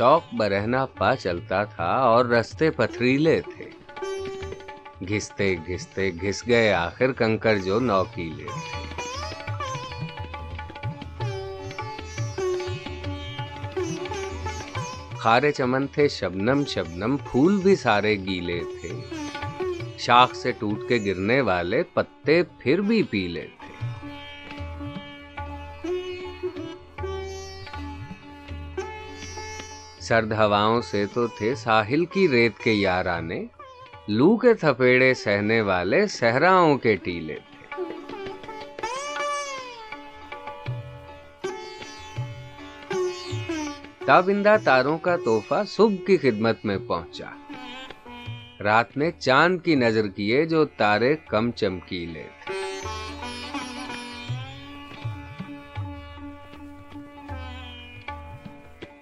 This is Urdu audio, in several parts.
شوق برہنا پا چلتا تھا اور رستے پتھریلے تھے۔ گھستے گھستے گھس گئے آخر کنکر جو نوکیلے۔ تھے خارے چمن تھے، شبنم شبنم پھول بھی سارے گیلے تھے۔ شاخ سے ٹوٹ کے گرنے والے پتے پھر بھی پیلے تھے۔ سرد ہواؤں سے تو تھے ساحل کی ریت کے یارانے، لو کے تھپیڑے سہنے والے صحراؤں کے ٹیلے تھے۔ تابندہ تاروں کا تحفہ صبح کی خدمت میں پہنچا۔ رات میں چاند کی نظر کیے جو تارے کم چمکیلے تھے۔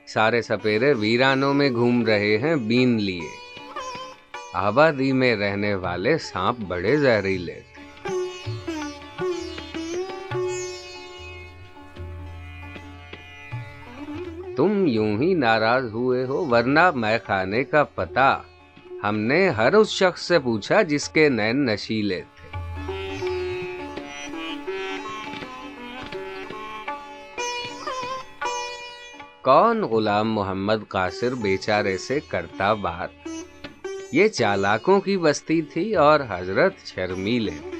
سارے سپیرے ویرانوں میں گھوم رہے ہیں، بین لیے۔ آبادی میں رہنے والے سانپ بڑے زہریلے۔ تھے تم یوں ہی ناراض ہوئے ہو، ورنہ میں کھانے کا پتا۔ ہم نے ہر اس شخص سے پوچھا جس کے نین نشیلے تھے۔ کون غلام محمد قاصر بیچارے سے کرتا بات؟ یہ چالاکوں کی بستی تھی اور حضرت شرمیلے۔ تھے